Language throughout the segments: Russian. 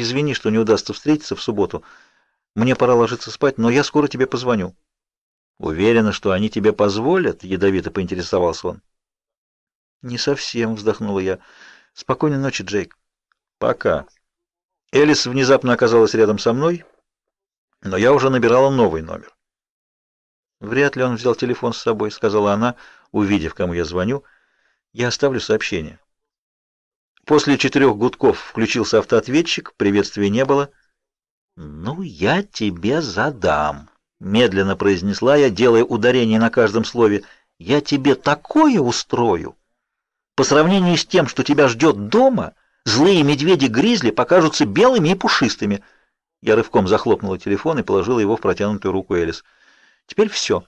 Извини, что не удастся встретиться в субботу. Мне пора ложиться спать, но я скоро тебе позвоню. Уверена, что они тебе позволят, ядовито поинтересовался он. Не совсем, вздохнула я. Спокойной ночи, Джейк. Пока. Элис внезапно оказалась рядом со мной, но я уже набирала новый номер. Вряд ли он взял телефон с собой, сказала она, увидев, кому я звоню. Я оставлю сообщение. После четырех гудков включился автоответчик, приветствия не было. «Ну, я тебе задам», — медленно произнесла я, делая ударение на каждом слове. «Я тебе такое устрою! По сравнению с тем, что тебя ждет дома, злые медведи-гризли покажутся белыми и пушистыми». Я рывком захлопнула телефон и положила его в протянутую руку Элис. «Теперь все».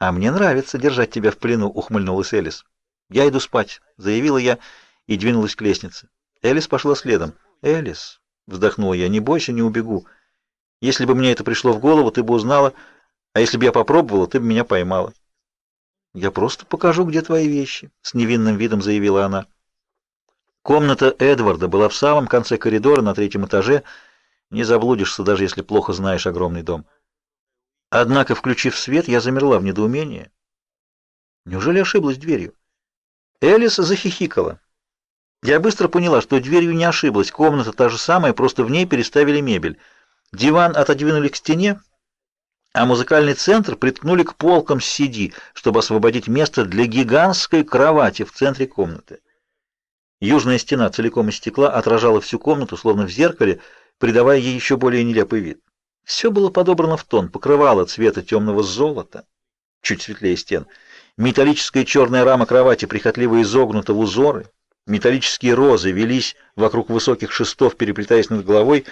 «А мне нравится держать тебя в плену», — ухмыльнулась Элис. «Я иду спать», — заявила я и двинулась к лестнице. Элис пошла следом. «Элис», — вздохнула я, — «не бойся, не убегу. Если бы мне это пришло в голову, ты бы узнала, а если бы я попробовала, ты бы меня поймала». «Я просто покажу, где твои вещи», — с невинным видом заявила она. Комната Эдварда была в самом конце коридора на третьем этаже. Не заблудишься, даже если плохо знаешь огромный дом. Однако, включив свет, я замерла в недоумении. Неужели ошиблась дверью? Элис захихикала. Я быстро поняла, что дверью не ошиблась. Комната та же самая, просто в ней переставили мебель. Диван отодвинули к стене, а музыкальный центр приткнули к полкам с CD, чтобы освободить место для гигантской кровати в центре комнаты. Южная стена целиком из стекла отражала всю комнату, словно в зеркале, придавая ей еще более нелепый вид. Все было подобрано в тон, покрывало цвета темного золота, чуть светлее стен. Металлическая черная рама кровати прихотливо изогнута в узоры, Металлические розы велись вокруг высоких шестов, переплетаясь над головой.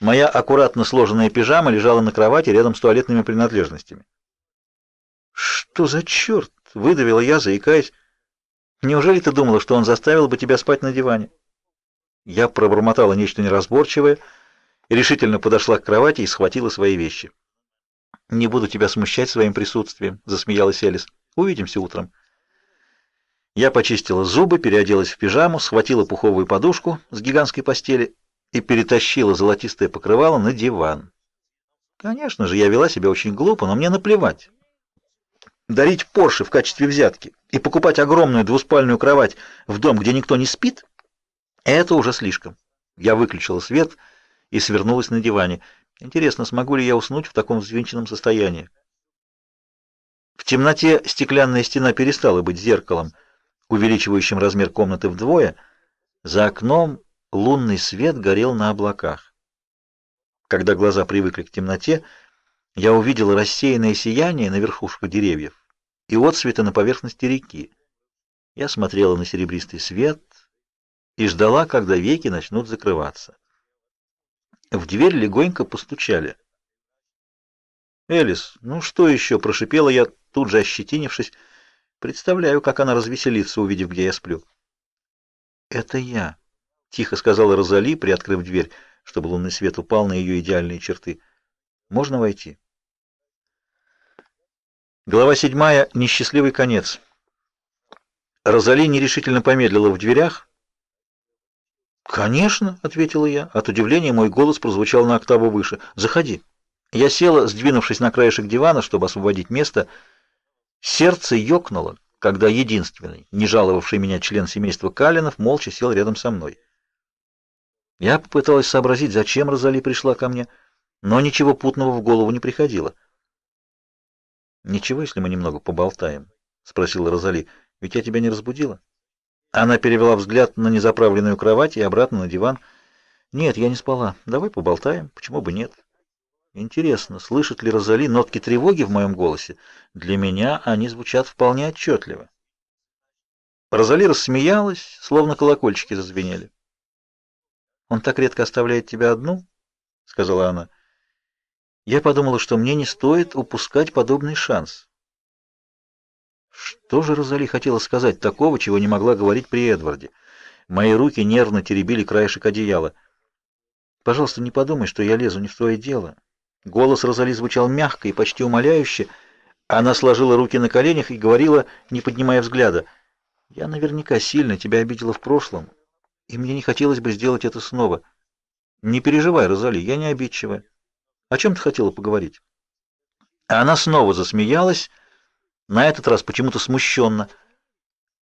Моя аккуратно сложенная пижама лежала на кровати рядом с туалетными принадлежностями. «Что за черт?» — выдавила я, заикаясь. «Неужели ты думала, что он заставил бы тебя спать на диване?» Я пробормотала нечто неразборчивое, решительно подошла к кровати и схватила свои вещи. «Не буду тебя смущать своим присутствием», — засмеялась Элис. «Увидимся утром». Я почистила зубы, переоделась в пижаму, схватила пуховую подушку с гигантской постели и перетащила золотистое покрывало на диван. Конечно же, я вела себя очень глупо, но мне наплевать. Дарить Порше в качестве взятки и покупать огромную двуспальную кровать в дом, где никто не спит, это уже слишком. Я выключила свет и свернулась на диване. Интересно, смогу ли я уснуть в таком взвинченном состоянии? В темноте стеклянная стена перестала быть зеркалом — увеличивающим размер комнаты вдвое, за окном лунный свет горел на облаках. Когда глаза привыкли к темноте, я увидел рассеянное сияние на верхушках деревьев и отсветы на поверхности реки. Я смотрела на серебристый свет и ждала, когда веки начнут закрываться. В дверь легонько постучали. «Элис, ну что еще?» — прошипела я, тут же ощетинившись. Представляю, как она развеселится, увидев, где я сплю. Это я, тихо сказала Розали, приоткрыв дверь, чтобы лунный свет упал на ее идеальные черты. Можно войти? Глава седьмая. Несчастливый конец. Розали нерешительно помедлила в дверях. «Конечно», — ответила я. От удивления мой голос прозвучал на октаву выше. «Заходи». Я села, сдвинувшись на краешек дивана, чтобы освободить место, — Сердце ёкнуло, когда единственный, не жаловавший меня член семейства Калинов, молча сел рядом со мной. Я попыталась сообразить, зачем Розали пришла ко мне, но ничего путного в голову не приходило. «Ничего, если мы немного поболтаем?» — спросила Розали. «Ведь я тебя не разбудила?» Она перевела взгляд на незаправленную кровать и обратно на диван. «Нет, я не спала. Давай поболтаем. Почему бы нет?» Интересно, слышит ли Розали нотки тревоги в моем голосе? Для меня они звучат вполне отчетливо. Розали рассмеялась, словно колокольчики зазвенели. «Он так редко оставляет тебя одну?» — сказала она. Я подумала, что мне не стоит упускать подобный шанс. Что же Розали хотела сказать такого, чего не могла говорить при Эдварде? Мои руки нервно теребили краешек одеяла. «Пожалуйста, не подумай, что я лезу не в твое дело». Голос Розали звучал мягко и почти умоляюще. Она сложила руки на коленях и говорила, не поднимая взгляда, «Я наверняка сильно тебя обидела в прошлом, и мне не хотелось бы сделать это снова. Не переживай, Розали, я не обидчивая. О чем ты хотела поговорить? Она снова засмеялась, на этот раз почему-то смущенно.